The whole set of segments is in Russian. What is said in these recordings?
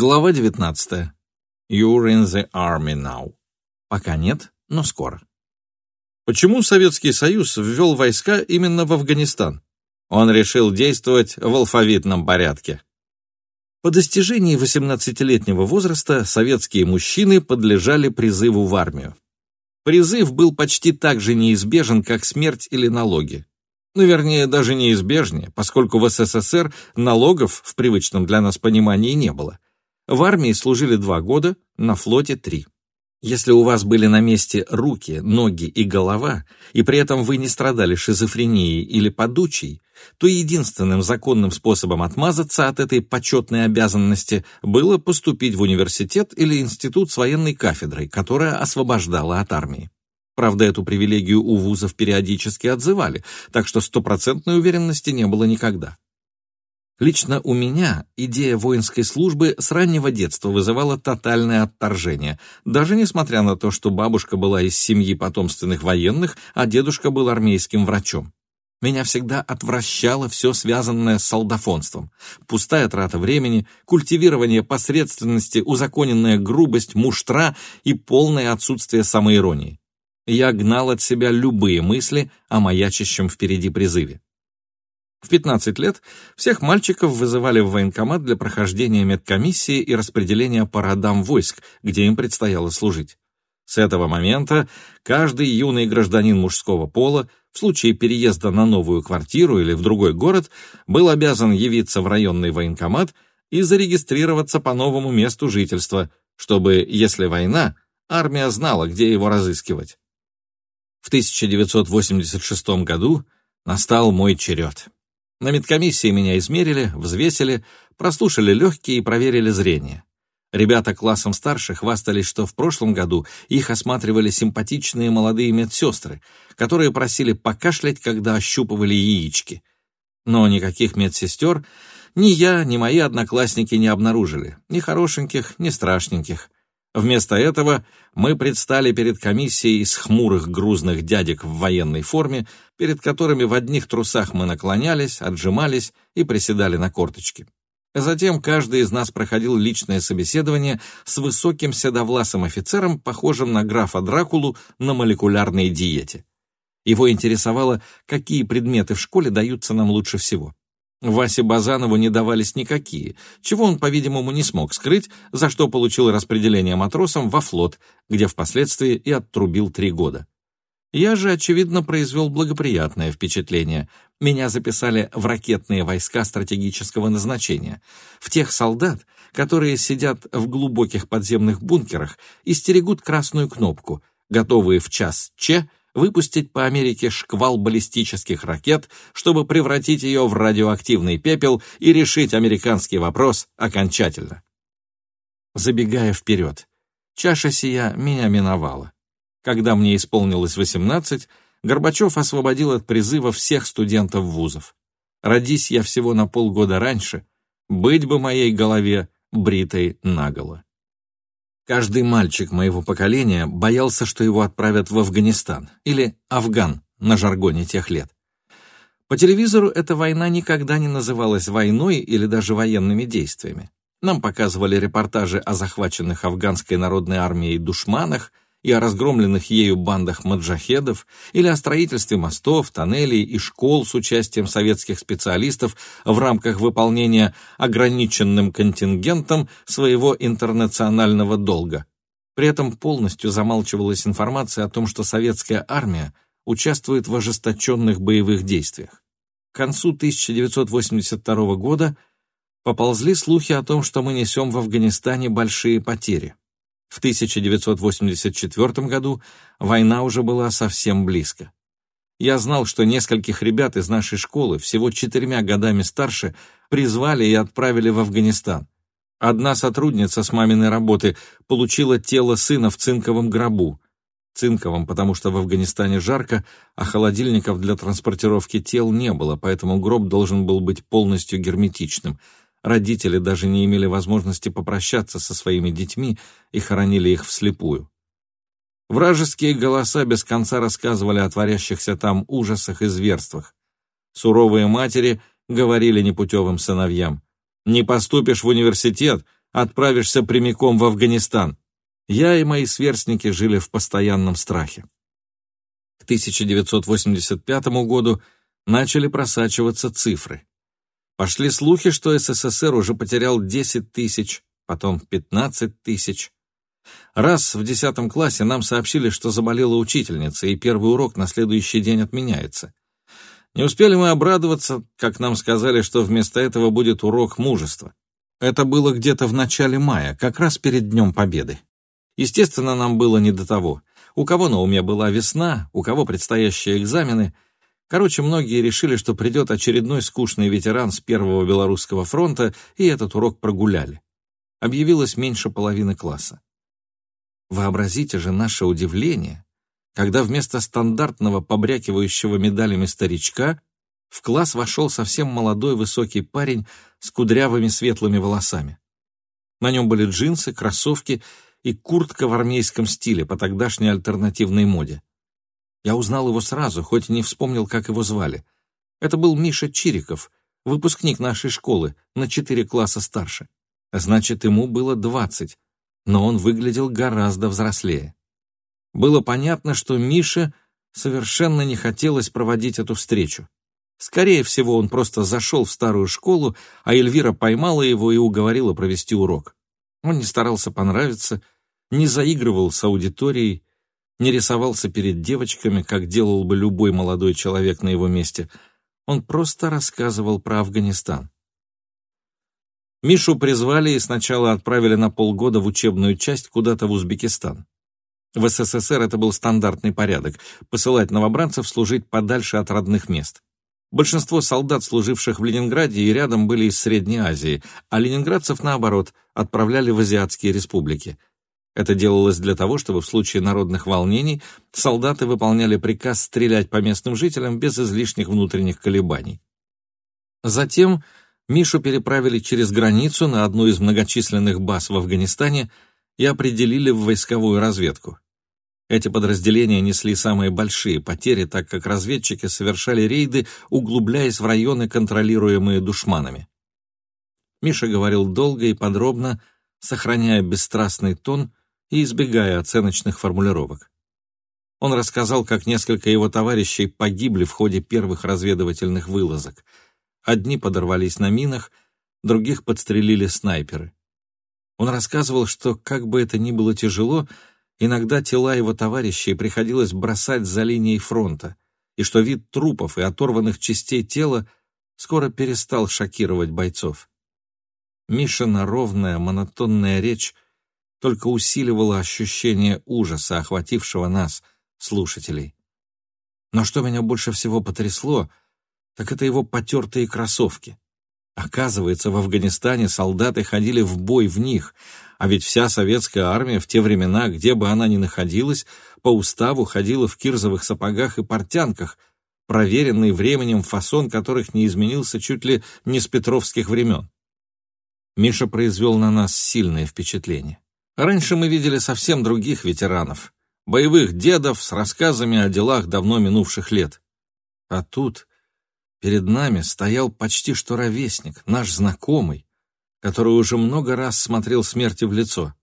Глава 19. You're in the army now. Пока нет, но скоро. Почему Советский Союз ввел войска именно в Афганистан? Он решил действовать в алфавитном порядке. По достижении 18-летнего возраста советские мужчины подлежали призыву в армию. Призыв был почти так же неизбежен, как смерть или налоги. Ну, вернее, даже неизбежнее, поскольку в СССР налогов в привычном для нас понимании не было. В армии служили два года, на флоте три. Если у вас были на месте руки, ноги и голова, и при этом вы не страдали шизофренией или подучей, то единственным законным способом отмазаться от этой почетной обязанности было поступить в университет или институт с военной кафедрой, которая освобождала от армии. Правда, эту привилегию у вузов периодически отзывали, так что стопроцентной уверенности не было никогда. Лично у меня идея воинской службы с раннего детства вызывала тотальное отторжение, даже несмотря на то, что бабушка была из семьи потомственных военных, а дедушка был армейским врачом. Меня всегда отвращало все связанное с солдафонством. Пустая трата времени, культивирование посредственности, узаконенная грубость, муштра и полное отсутствие самоиронии. Я гнал от себя любые мысли о маячащем впереди призыве. В 15 лет всех мальчиков вызывали в военкомат для прохождения медкомиссии и распределения по родам войск, где им предстояло служить. С этого момента каждый юный гражданин мужского пола в случае переезда на новую квартиру или в другой город был обязан явиться в районный военкомат и зарегистрироваться по новому месту жительства, чтобы, если война, армия знала, где его разыскивать. В 1986 году настал мой черед. На медкомиссии меня измерили, взвесили, прослушали легкие и проверили зрение. Ребята классом старше хвастались, что в прошлом году их осматривали симпатичные молодые медсестры, которые просили покашлять, когда ощупывали яички. Но никаких медсестер ни я, ни мои одноклассники не обнаружили, ни хорошеньких, ни страшненьких. Вместо этого мы предстали перед комиссией из хмурых грузных дядек в военной форме, перед которыми в одних трусах мы наклонялись, отжимались и приседали на корточки. Затем каждый из нас проходил личное собеседование с высоким седовласым офицером, похожим на графа Дракулу на молекулярной диете. Его интересовало, какие предметы в школе даются нам лучше всего. Васе Базанову не давались никакие, чего он, по-видимому, не смог скрыть, за что получил распределение матросом во флот, где впоследствии и оттрубил три года. Я же, очевидно, произвел благоприятное впечатление. Меня записали в ракетные войска стратегического назначения, в тех солдат, которые сидят в глубоких подземных бункерах и стерегут красную кнопку, готовые в час Че выпустить по Америке шквал баллистических ракет, чтобы превратить ее в радиоактивный пепел и решить американский вопрос окончательно. Забегая вперед, чаша сия меня миновала. Когда мне исполнилось 18, Горбачев освободил от призыва всех студентов вузов. Родись я всего на полгода раньше, быть бы моей голове бритой наголо. Каждый мальчик моего поколения боялся, что его отправят в Афганистан или Афган на жаргоне тех лет. По телевизору эта война никогда не называлась войной или даже военными действиями. Нам показывали репортажи о захваченных афганской народной армией душманах – и о разгромленных ею бандах маджахедов, или о строительстве мостов, тоннелей и школ с участием советских специалистов в рамках выполнения ограниченным контингентом своего интернационального долга. При этом полностью замалчивалась информация о том, что советская армия участвует в ожесточенных боевых действиях. К концу 1982 года поползли слухи о том, что мы несем в Афганистане большие потери. В 1984 году война уже была совсем близко. Я знал, что нескольких ребят из нашей школы, всего четырьмя годами старше, призвали и отправили в Афганистан. Одна сотрудница с маминой работы получила тело сына в цинковом гробу. Цинковом, потому что в Афганистане жарко, а холодильников для транспортировки тел не было, поэтому гроб должен был быть полностью герметичным — Родители даже не имели возможности попрощаться со своими детьми и хоронили их вслепую. Вражеские голоса без конца рассказывали о творящихся там ужасах и зверствах. Суровые матери говорили непутевым сыновьям, «Не поступишь в университет, отправишься прямиком в Афганистан. Я и мои сверстники жили в постоянном страхе. К 1985 году начали просачиваться цифры. Пошли слухи, что СССР уже потерял 10 тысяч, потом 15 тысяч. Раз в 10 классе нам сообщили, что заболела учительница, и первый урок на следующий день отменяется. Не успели мы обрадоваться, как нам сказали, что вместо этого будет урок мужества. Это было где-то в начале мая, как раз перед Днем Победы. Естественно, нам было не до того. У кого на уме была весна, у кого предстоящие экзамены. Короче, многие решили, что придет очередной скучный ветеран с Первого Белорусского фронта, и этот урок прогуляли. Объявилось меньше половины класса. Вообразите же наше удивление, когда вместо стандартного побрякивающего медалями старичка в класс вошел совсем молодой высокий парень с кудрявыми светлыми волосами. На нем были джинсы, кроссовки и куртка в армейском стиле по тогдашней альтернативной моде. Я узнал его сразу, хоть и не вспомнил, как его звали. Это был Миша Чириков, выпускник нашей школы, на четыре класса старше. Значит, ему было двадцать, но он выглядел гораздо взрослее. Было понятно, что Мише совершенно не хотелось проводить эту встречу. Скорее всего, он просто зашел в старую школу, а Эльвира поймала его и уговорила провести урок. Он не старался понравиться, не заигрывал с аудиторией, не рисовался перед девочками, как делал бы любой молодой человек на его месте. Он просто рассказывал про Афганистан. Мишу призвали и сначала отправили на полгода в учебную часть куда-то в Узбекистан. В СССР это был стандартный порядок — посылать новобранцев служить подальше от родных мест. Большинство солдат, служивших в Ленинграде и рядом, были из Средней Азии, а ленинградцев, наоборот, отправляли в азиатские республики. Это делалось для того, чтобы в случае народных волнений солдаты выполняли приказ стрелять по местным жителям без излишних внутренних колебаний. Затем Мишу переправили через границу на одну из многочисленных баз в Афганистане — и определили в войсковую разведку. Эти подразделения несли самые большие потери, так как разведчики совершали рейды, углубляясь в районы, контролируемые душманами. Миша говорил долго и подробно, сохраняя бесстрастный тон и избегая оценочных формулировок. Он рассказал, как несколько его товарищей погибли в ходе первых разведывательных вылазок. Одни подорвались на минах, других подстрелили снайперы. Он рассказывал, что, как бы это ни было тяжело, иногда тела его товарищей приходилось бросать за линией фронта, и что вид трупов и оторванных частей тела скоро перестал шокировать бойцов. Мишина ровная, монотонная речь только усиливала ощущение ужаса, охватившего нас, слушателей. Но что меня больше всего потрясло, так это его потертые кроссовки. Оказывается, в Афганистане солдаты ходили в бой в них, а ведь вся советская армия в те времена, где бы она ни находилась, по уставу ходила в кирзовых сапогах и портянках, проверенный временем фасон которых не изменился чуть ли не с петровских времен. Миша произвел на нас сильное впечатление. Раньше мы видели совсем других ветеранов, боевых дедов с рассказами о делах давно минувших лет. А тут Перед нами стоял почти что ровесник, наш знакомый, который уже много раз смотрел смерти в лицо.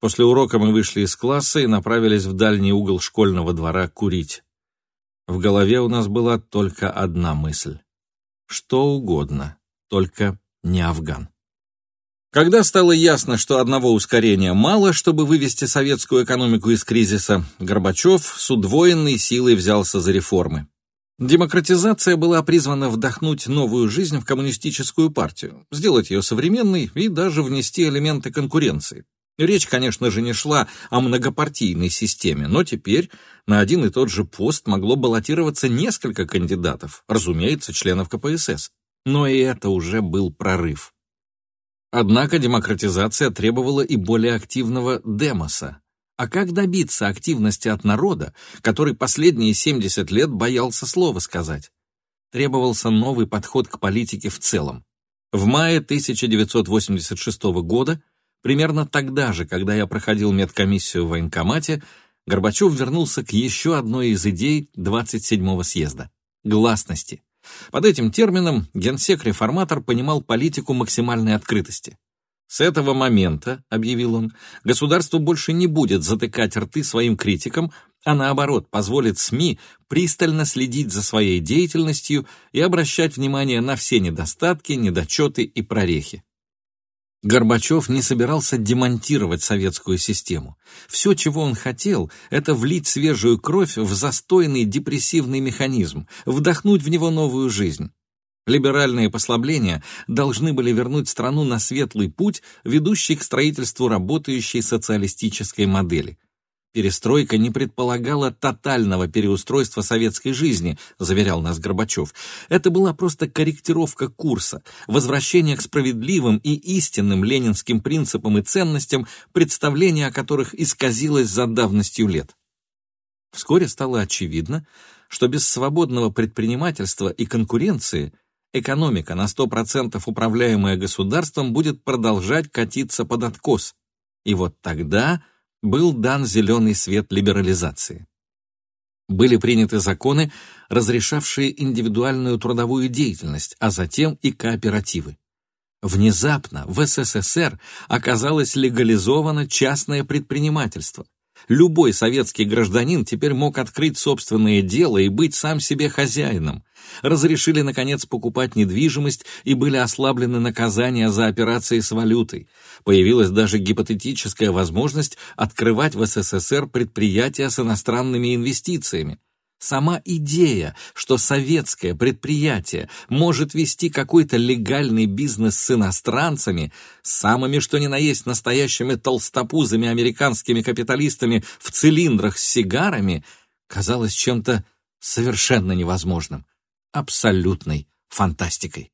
После урока мы вышли из класса и направились в дальний угол школьного двора курить. В голове у нас была только одна мысль. Что угодно, только не Афган. Когда стало ясно, что одного ускорения мало, чтобы вывести советскую экономику из кризиса, Горбачев с удвоенной силой взялся за реформы. Демократизация была призвана вдохнуть новую жизнь в коммунистическую партию, сделать ее современной и даже внести элементы конкуренции. Речь, конечно же, не шла о многопартийной системе, но теперь на один и тот же пост могло баллотироваться несколько кандидатов, разумеется, членов КПСС. Но и это уже был прорыв. Однако демократизация требовала и более активного демоса, а как добиться активности от народа, который последние 70 лет боялся слова сказать? Требовался новый подход к политике в целом. В мае 1986 года, примерно тогда же, когда я проходил медкомиссию в военкомате, Горбачев вернулся к еще одной из идей 27-го съезда — гласности. Под этим термином генсек-реформатор понимал политику максимальной открытости. С этого момента, объявил он, государство больше не будет затыкать рты своим критикам, а наоборот позволит СМИ пристально следить за своей деятельностью и обращать внимание на все недостатки, недочеты и прорехи. Горбачев не собирался демонтировать советскую систему. Все, чего он хотел, это влить свежую кровь в застойный депрессивный механизм, вдохнуть в него новую жизнь. Либеральные послабления должны были вернуть страну на светлый путь, ведущий к строительству работающей социалистической модели. Перестройка не предполагала тотального переустройства советской жизни, заверял нас Горбачев. Это была просто корректировка курса, возвращение к справедливым и истинным ленинским принципам и ценностям, представление о которых исказилось за давностью лет. Вскоре стало очевидно, что без свободного предпринимательства и конкуренции экономика, на 100% управляемая государством, будет продолжать катиться под откос. И вот тогда был дан зеленый свет либерализации. Были приняты законы, разрешавшие индивидуальную трудовую деятельность, а затем и кооперативы. Внезапно в СССР оказалось легализовано частное предпринимательство. Любой советский гражданин теперь мог открыть собственное дело и быть сам себе хозяином. Разрешили, наконец, покупать недвижимость и были ослаблены наказания за операции с валютой. Появилась даже гипотетическая возможность открывать в СССР предприятия с иностранными инвестициями. Сама идея, что советское предприятие может вести какой-то легальный бизнес с иностранцами, самыми что ни на есть настоящими толстопузами американскими капиталистами в цилиндрах с сигарами, казалась чем-то совершенно невозможным, абсолютной фантастикой.